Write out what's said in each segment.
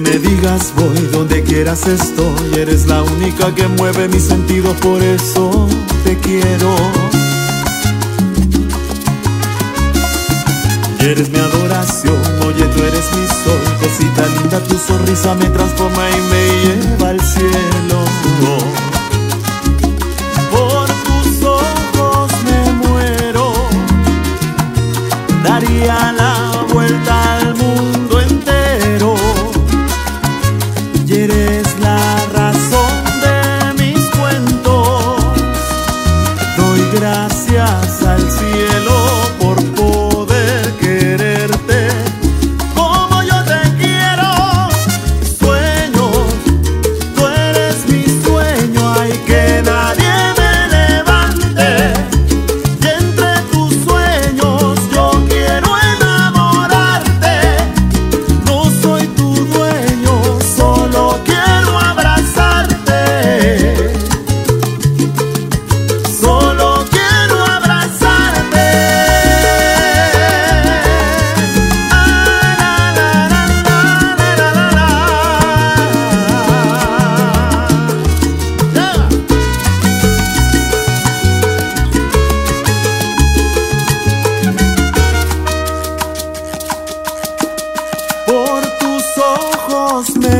me digas voy, donde quieras estoy. Eres la única que mueve mis sentidos, por eso te quiero. Eres mi adoración, oye tú eres mi sol, cosita linda, tu sonrisa me transforma y me lleva al cielo. Por tus ojos me muero, daría la vuelta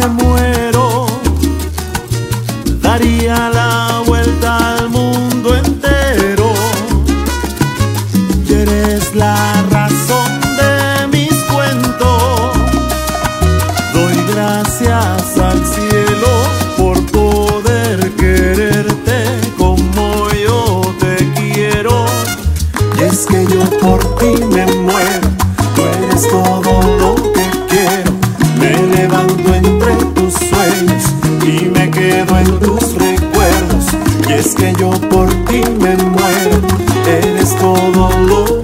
muero, daría la all alone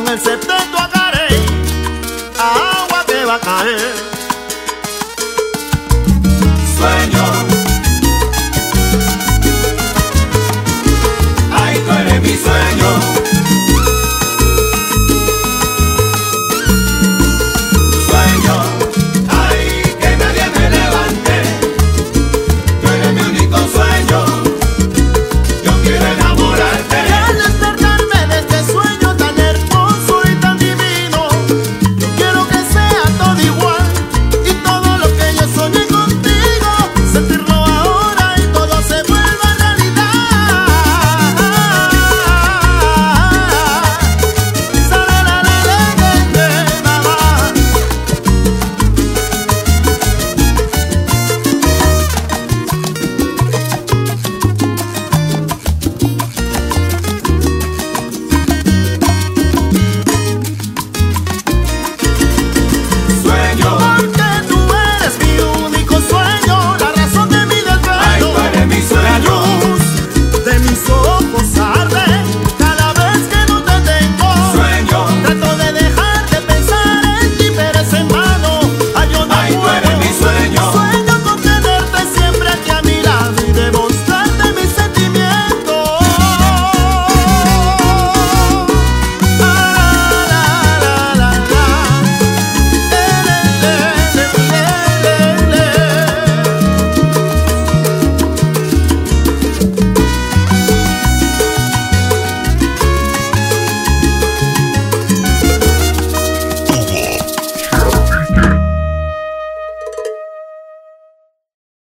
con el septeto a a agua te va a caer.